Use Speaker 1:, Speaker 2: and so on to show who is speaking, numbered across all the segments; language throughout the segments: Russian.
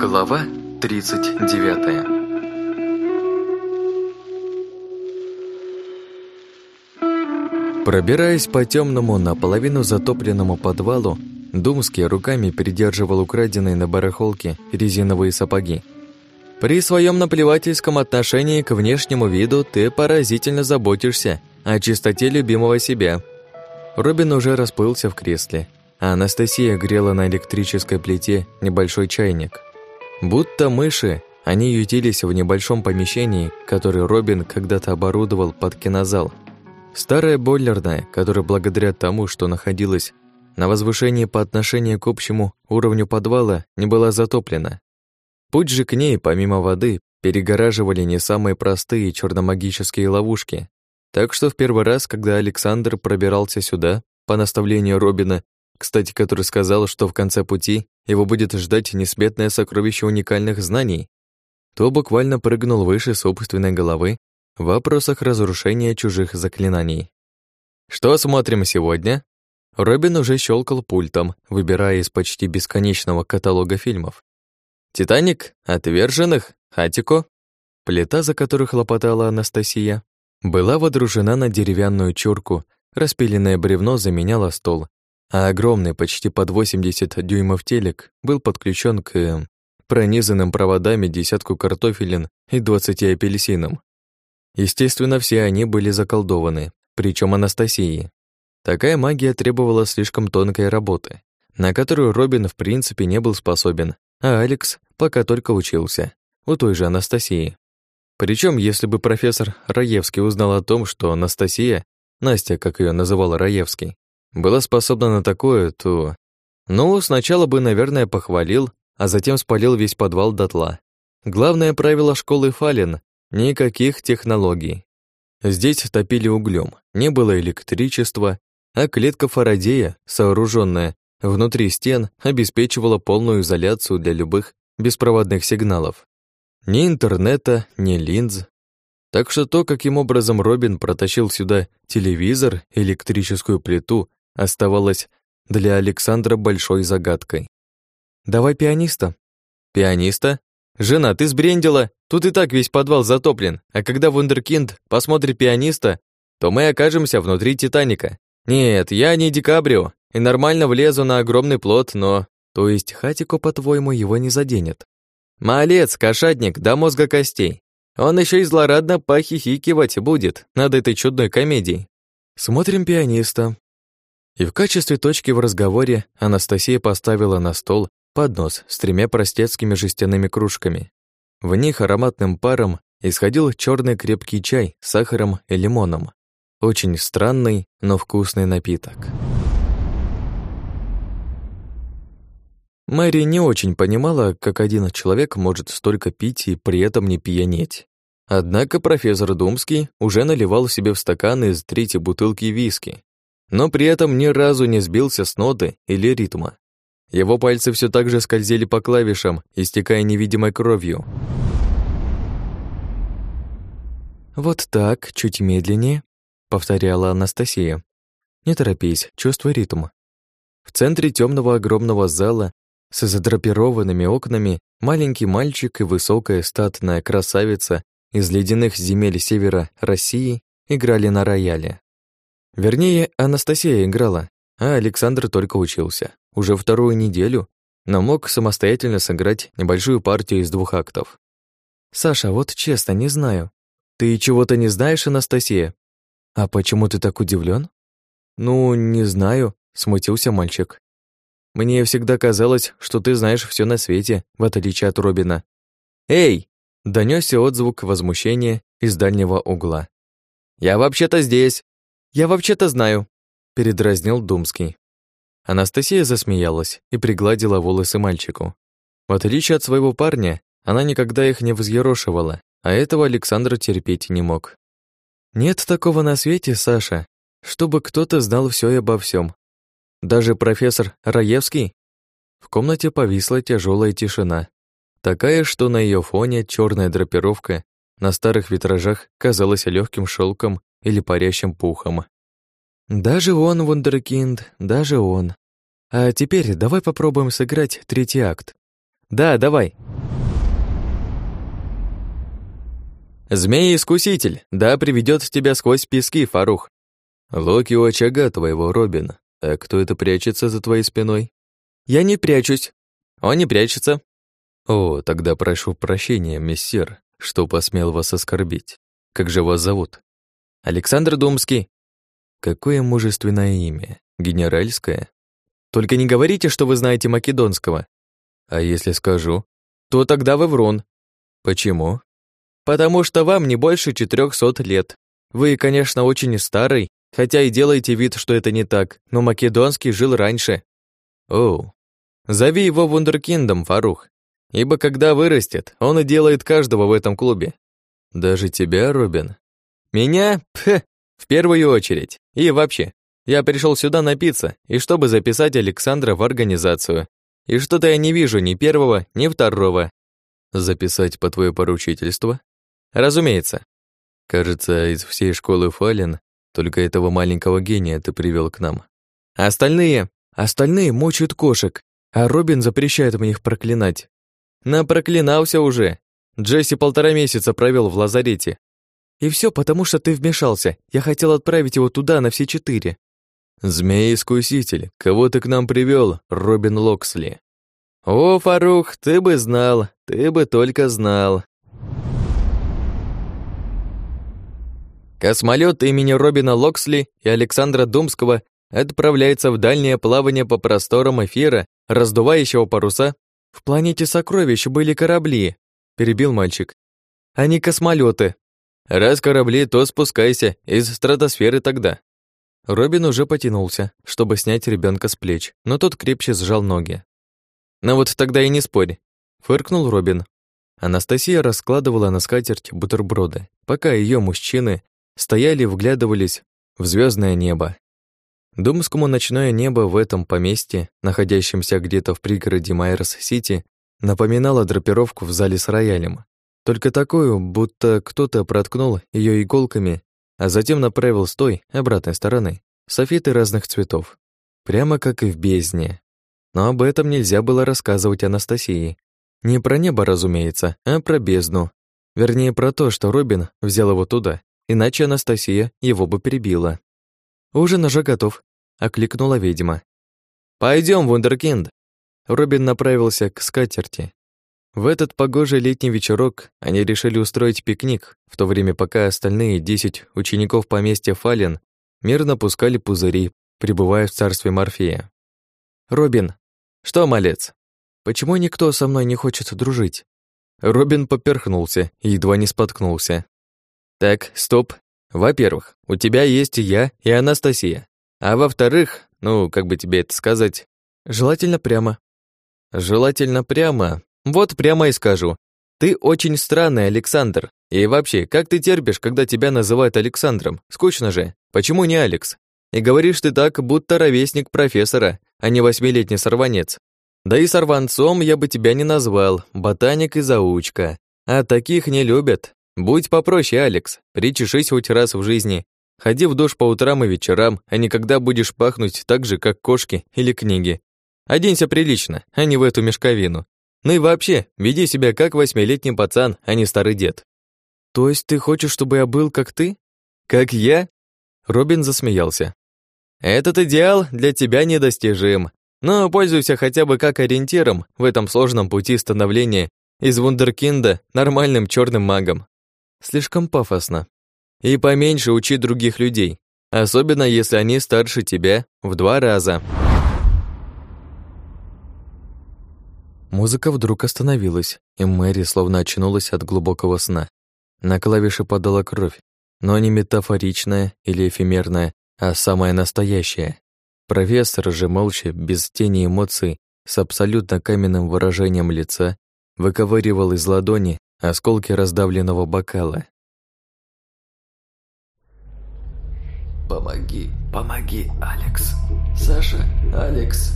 Speaker 1: Глава 39 Пробираясь по темному, наполовину затопленному подвалу, Думский руками придерживал украденные на барахолке резиновые сапоги. «При своем наплевательском отношении к внешнему виду ты поразительно заботишься о чистоте любимого себя». Робин уже расплылся в кресле, а Анастасия грела на электрической плите небольшой чайник. Будто мыши, они ютились в небольшом помещении, которое Робин когда-то оборудовал под кинозал. Старая бойлерная, которая благодаря тому, что находилась на возвышении по отношению к общему уровню подвала, не была затоплена. Путь же к ней, помимо воды, перегораживали не самые простые черномагические ловушки. Так что в первый раз, когда Александр пробирался сюда, по наставлению Робина, кстати, который сказал, что в конце пути его будет ждать несметное сокровище уникальных знаний, то буквально прыгнул выше собственной головы в вопросах разрушения чужих заклинаний. «Что смотрим сегодня?» Робин уже щелкал пультом, выбирая из почти бесконечного каталога фильмов. «Титаник», «Отверженных», «Хатико», плита, за которой хлопотала Анастасия, была водружена на деревянную чурку, распиленное бревно заменяло стол, а огромный, почти под 80 дюймов телек был подключен к э, пронизанным проводами десятку картофелин и 20 апельсинам. Естественно, все они были заколдованы, причем Анастасией. Такая магия требовала слишком тонкой работы, на которую Робин в принципе не был способен, а Алекс пока только учился, у той же Анастасии. Причем, если бы профессор Раевский узнал о том, что Анастасия, Настя, как ее называл Раевский, была способна на такое, то... Ну, сначала бы, наверное, похвалил, а затем спалил весь подвал дотла. Главное правило школы Фален — никаких технологий. Здесь топили углем, не было электричества, а клетка Фарадея, сооруженная внутри стен, обеспечивала полную изоляцию для любых беспроводных сигналов. Ни интернета, ни линз. Так что то, каким образом Робин протащил сюда телевизор, электрическую плиту оставалось для Александра большой загадкой. «Давай пианиста». «Пианиста? Жена, ты сбрендила? Тут и так весь подвал затоплен, а когда вундеркинд посмотрит пианиста, то мы окажемся внутри Титаника. Нет, я не Ди Каприо, и нормально влезу на огромный плот, но... То есть Хатико, по-твоему, его не заденет? Малец, кошатник, до мозга костей. Он еще и злорадно похихикивать будет над этой чудной комедией. Смотрим пианиста. И в качестве точки в разговоре Анастасия поставила на стол поднос с тремя простецкими жестяными кружками. В них ароматным паром исходил черный крепкий чай с сахаром и лимоном. Очень странный, но вкусный напиток. Мэри не очень понимала, как один человек может столько пить и при этом не пьянеть. Однако профессор Думский уже наливал себе в стаканы из третьей бутылки виски, но при этом ни разу не сбился с ноты или ритма. Его пальцы все так же скользили по клавишам, истекая невидимой кровью. «Вот так, чуть медленнее», — повторяла Анастасия. «Не торопись, чувствуй ритм». В центре темного огромного зала с задрапированными окнами маленький мальчик и высокая статная красавица из ледяных земель севера России играли на рояле. Вернее, Анастасия играла, а Александр только учился. Уже вторую неделю, но мог самостоятельно сыграть небольшую партию из двух актов. «Саша, вот честно, не знаю. Ты чего-то не знаешь, Анастасия? А почему ты так удивлен? «Ну, не знаю», — смутился мальчик. «Мне всегда казалось, что ты знаешь все на свете, в отличие от Робина». «Эй!» — донесся отзвук возмущения из дальнего угла. «Я вообще-то здесь!» «Я вообще-то знаю», — передразнил Думский. Анастасия засмеялась и пригладила волосы мальчику. В отличие от своего парня, она никогда их не взъерошивала, а этого Александр терпеть не мог. «Нет такого на свете, Саша, чтобы кто-то знал все и обо всем. Даже профессор Раевский?» В комнате повисла тяжелая тишина, такая, что на ее фоне черная драпировка на старых витражах казалась легким шелком или парящим пухом. Даже он, вундеркинд, даже он. А теперь давай попробуем сыграть третий акт. Да, давай. Змей-искуситель, да, приведет тебя сквозь пески, Фарух. Локи у очага твоего, Робин. А кто это прячется за твоей спиной? Я не прячусь. Он не прячется. О, тогда прошу прощения, мессир, что посмел вас оскорбить. Как же вас зовут? Александр Думский. Какое мужественное имя? Генеральское? Только не говорите, что вы знаете македонского. А если скажу, то тогда вы врун. Почему? Потому что вам не больше четырехсот лет. Вы, конечно, очень старый, хотя и делаете вид, что это не так, но македонский жил раньше. Оу. Зови его вундеркиндом, Фарух. Ибо когда вырастет, он и делает каждого в этом клубе. Даже тебя, Робин? Меня? Пх, в первую очередь. И вообще, я пришел сюда напиться, и чтобы записать Александра в организацию. И что-то я не вижу ни первого, ни второго. Записать по твое поручительство? Разумеется. Кажется, из всей школы Фален только этого маленького гения ты привел к нам. Остальные, остальные мочат кошек, а Робин запрещает мне их проклинать. Напроклинался уже. Джесси полтора месяца провел в лазарете. И все потому, что ты вмешался. Я хотел отправить его туда на все четыре. «Змей-искуситель, кого ты к нам привел, Робин Локсли?» «О, Фарух, ты бы знал, ты бы только знал». Космолет имени Робина Локсли и Александра Думского отправляется в дальнее плавание по просторам эфира, раздувающего паруса. «В планете сокровищ были корабли», — перебил мальчик. «А не космолеты. Раз корабли, то спускайся из стратосферы тогда. Робин уже потянулся, чтобы снять ребенка с плеч, но тот крепче сжал ноги. «Ну вот тогда и не спорь», — фыркнул Робин. Анастасия раскладывала на скатерть бутерброды, пока ее мужчины стояли вглядывались в звездное небо. Думскому ночное небо в этом поместье, находящемся где-то в пригороде Майерс-Сити, напоминало драпировку в зале с роялем. Только такую, будто кто-то проткнул ее иголками а затем направил с той, обратной стороны, софиты разных цветов. Прямо как и в бездне. Но об этом нельзя было рассказывать Анастасии. Не про небо, разумеется, а про бездну. Вернее, про то, что Робин взял его туда, иначе Анастасия его бы перебила. «Ужин уже готов», — окликнула ведьма. Пойдем, вундеркинд!» Робин направился к скатерти, в этот погожий летний вечерок они решили устроить пикник, в то время пока остальные десять учеников поместья Фален мирно пускали пузыри, пребывая в царстве Морфея. «Робин!» «Что, малец?» «Почему никто со мной не хочет дружить?» Робин поперхнулся и едва не споткнулся. «Так, стоп. Во-первых, у тебя есть я и Анастасия. А во-вторых, ну, как бы тебе это сказать, желательно прямо». «Желательно прямо, вот прямо и скажу. Ты очень странный, Александр. И вообще, как ты терпишь, когда тебя называют Александром? Скучно же. Почему не Алекс? И говоришь ты так, будто ровесник профессора, а не восьмилетний сорванец. Да и сорванцом я бы тебя не назвал, ботаник и заучка. А таких не любят. Будь попроще, Алекс, причешись хоть раз в жизни. Ходи в душ по утрам и вечерам, а не когда будешь пахнуть так же, как кошки или книги. Оденься прилично, а не в эту мешковину. Ну и вообще, веди себя как восьмилетний пацан, а не старый дед. То есть ты хочешь, чтобы я был как ты? Как я? Робин засмеялся. Этот идеал для тебя недостижим, но пользуйся хотя бы как ориентиром в этом сложном пути становления из вундеркинда нормальным черным магом. Слишком пафосно. И поменьше учи других людей, особенно если они старше тебя в два раза. Музыка вдруг остановилась, и Мэри словно очнулась от глубокого сна. На клавиши падала кровь, но не метафоричная или эфемерная, а самая настоящая. Профессор же молча, без тени эмоций, с абсолютно каменным выражением лица, выковыривал из ладони осколки раздавленного бокала.
Speaker 2: «Помоги, помоги, Алекс! Саша, Алекс!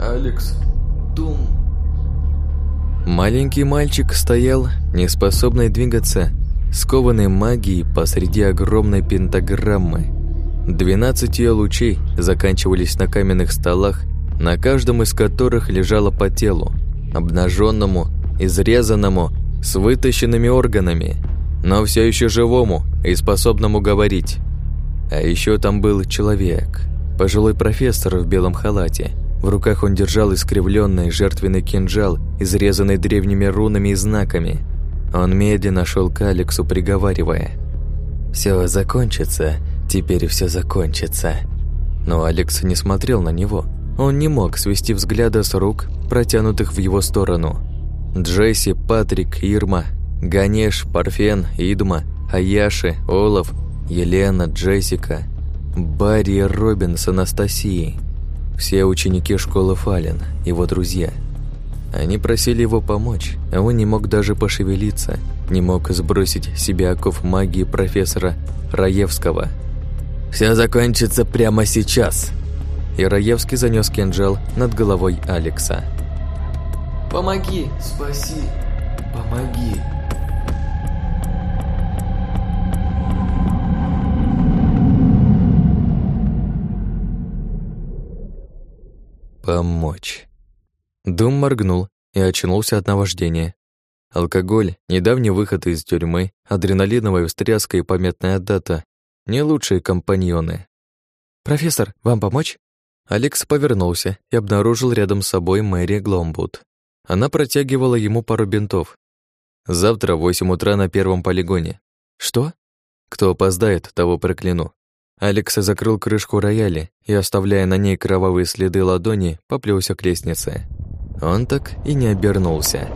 Speaker 2: Алекс, Дум!»
Speaker 1: Маленький мальчик стоял, неспособный двигаться, скованный магией посреди огромной пентаграммы. Двенадцать ее лучей заканчивались на каменных столах, на каждом из которых лежало по телу, обнаженному, изрезанному, с вытащенными органами, но все еще живому и способному говорить. А еще там был человек, пожилой профессор в белом халате. В руках он держал искривленный жертвенный кинжал, изрезанный древними рунами и знаками. Он медленно шел к Алексу, приговаривая. «Все закончится, теперь все закончится». Но Алекс не смотрел на него. Он не мог свести взгляда с рук, протянутых в его сторону. Джесси, Патрик, Ирма, Ганеш, Парфен, Идма, Аяши, Олаф, Елена, Джессика, Барри Робин с Анастасией. Все ученики школы Фален, его друзья. Они просили его помочь, а он не мог даже пошевелиться, не мог сбросить себе оков магии профессора Раевского. «Все закончится прямо сейчас!» И Раевский занес кинжал над головой Алекса.
Speaker 2: «Помоги! Спаси! Помоги!»
Speaker 1: Помочь. Дум моргнул и очнулся от наваждения. Алкоголь, недавний выход из тюрьмы, адреналиновая встряска и памятная дата — не лучшие компаньоны. «Профессор, вам помочь?» Алекс повернулся и обнаружил рядом с собой Мэри Гломбуд. Она протягивала ему пару бинтов. «Завтра в восемь утра на первом полигоне». «Что?» «Кто опоздает, того прокляну». Алекс закрыл крышку рояля и, оставляя на ней кровавые следы ладони, поплелся к лестнице. Он так и не обернулся.